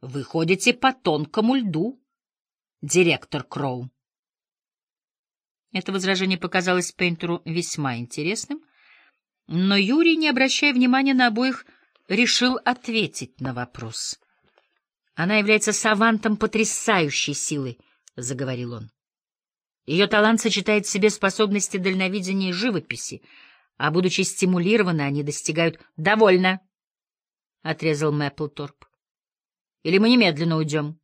Вы ходите по тонкому льду, директор Кроу. Это возражение показалось Пейнтеру весьма интересным, но Юрий, не обращая внимания на обоих, решил ответить на вопрос. «Она является савантом потрясающей силы», — заговорил он. «Ее талант сочетает в себе способности дальновидения и живописи, а, будучи стимулированы, они достигают... «Довольно!» — отрезал Мэпплторп. «Или мы немедленно уйдем.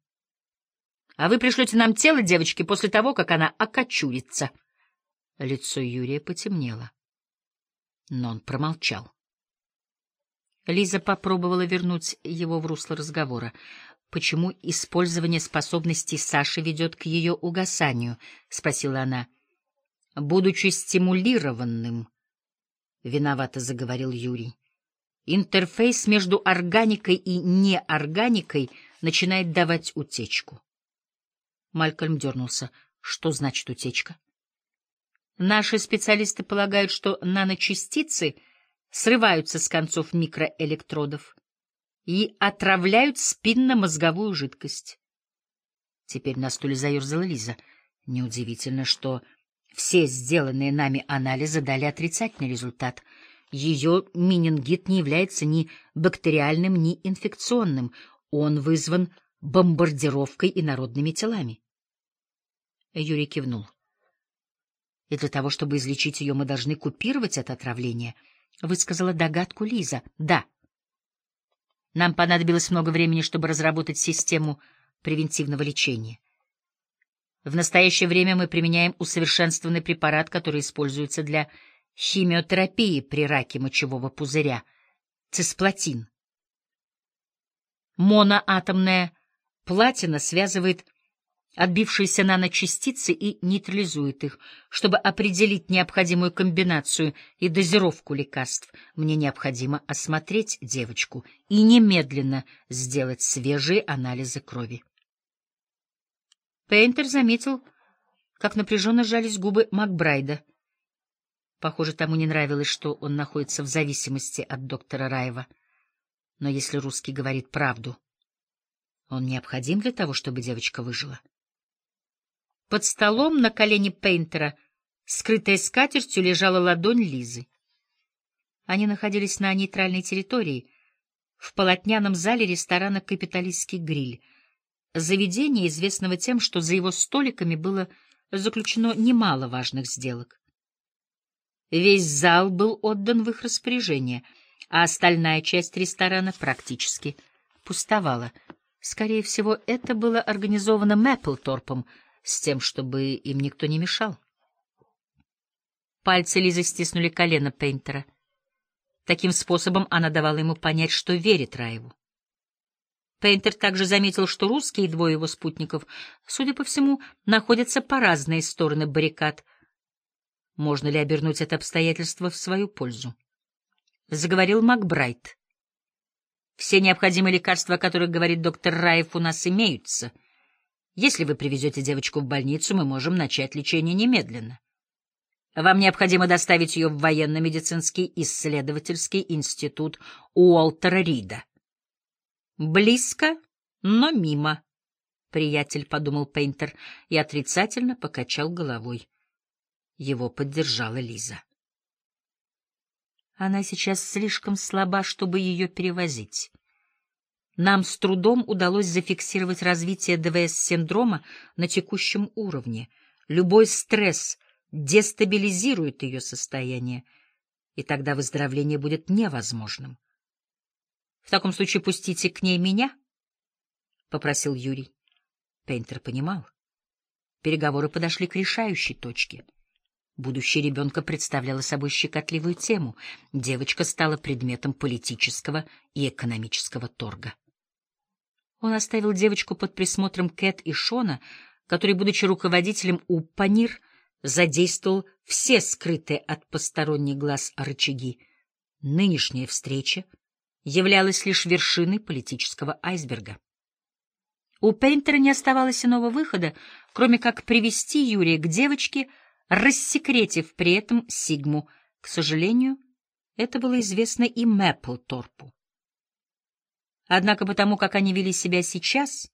А вы пришлете нам тело девочки после того, как она окочурится». Лицо Юрия потемнело, но он промолчал. Лиза попробовала вернуть его в русло разговора. «Почему использование способностей Саши ведет к ее угасанию?» — спросила она. «Будучи стимулированным», — виновато заговорил Юрий. «Интерфейс между органикой и неорганикой начинает давать утечку». Малькольм дернулся. «Что значит утечка?» «Наши специалисты полагают, что наночастицы — срываются с концов микроэлектродов и отравляют спинномозговую жидкость. Теперь на стуле заерзала Лиза. Неудивительно, что все сделанные нами анализы дали отрицательный результат. Ее менингит не является ни бактериальным, ни инфекционным. Он вызван бомбардировкой инородными телами. Юрий кивнул. И для того, чтобы излечить ее, мы должны купировать это отравление —— высказала догадку Лиза. — Да. Нам понадобилось много времени, чтобы разработать систему превентивного лечения. В настоящее время мы применяем усовершенствованный препарат, который используется для химиотерапии при раке мочевого пузыря — цисплатин. Моноатомная платина связывает отбившиеся наночастицы и нейтрализует их. Чтобы определить необходимую комбинацию и дозировку лекарств, мне необходимо осмотреть девочку и немедленно сделать свежие анализы крови. Пейнтер заметил, как напряженно сжались губы Макбрайда. Похоже, тому не нравилось, что он находится в зависимости от доктора Раева. Но если русский говорит правду, он необходим для того, чтобы девочка выжила. Под столом на колене Пейнтера, скрытая скатертью, лежала ладонь Лизы. Они находились на нейтральной территории, в полотняном зале ресторана «Капиталистский гриль», заведение, известного тем, что за его столиками было заключено немало важных сделок. Весь зал был отдан в их распоряжение, а остальная часть ресторана практически пустовала. Скорее всего, это было организовано Мэпплторпом — с тем, чтобы им никто не мешал. Пальцы Лизы стиснули колено Пейнтера. Таким способом она давала ему понять, что верит Раеву. Пейнтер также заметил, что русские и двое его спутников, судя по всему, находятся по разные стороны баррикад. Можно ли обернуть это обстоятельство в свою пользу? Заговорил Макбрайт. Все необходимые лекарства, о которых говорит доктор Раев, у нас имеются — если вы привезете девочку в больницу, мы можем начать лечение немедленно. Вам необходимо доставить ее в военно-медицинский исследовательский институт Уолтера Рида. Близко, но мимо, приятель, — подумал Пейнтер и отрицательно покачал головой. Его поддержала Лиза. Она сейчас слишком слаба, чтобы ее перевозить. Нам с трудом удалось зафиксировать развитие ДВС-синдрома на текущем уровне. Любой стресс дестабилизирует ее состояние, и тогда выздоровление будет невозможным. — В таком случае пустите к ней меня, — попросил Юрий. Пейнтер понимал. Переговоры подошли к решающей точке. Будущее ребенка представляло собой щекотливую тему. Девочка стала предметом политического и экономического торга. Он оставил девочку под присмотром Кэт и Шона, который, будучи руководителем УПАНИР, задействовал все скрытые от посторонних глаз рычаги. Нынешняя встреча являлась лишь вершиной политического айсберга. У Пейнтера не оставалось иного выхода, кроме как привести Юрия к девочке, рассекретив при этом Сигму. К сожалению, это было известно и Мэпплторпу. Однако потому, как они вели себя сейчас,